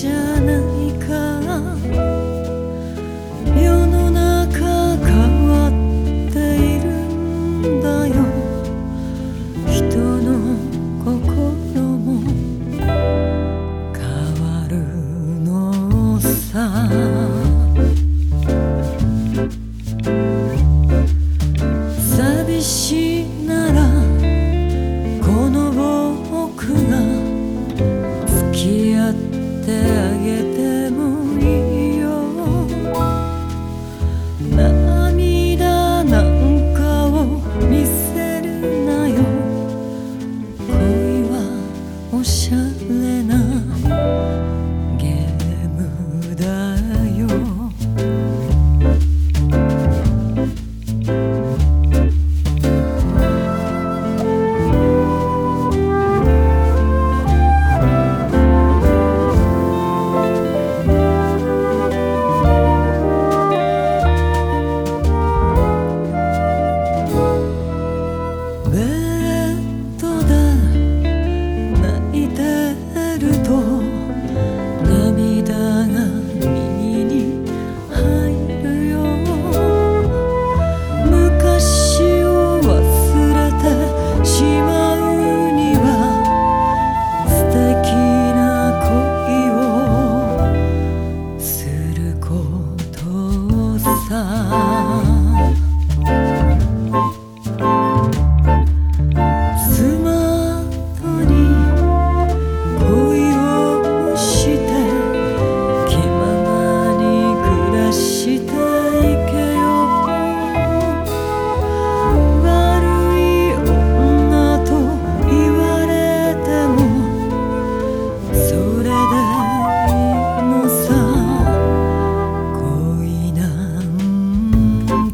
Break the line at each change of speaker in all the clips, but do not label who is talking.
じゃ。さ。寂しいならこの僕が付き合ってあげて。más.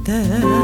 gider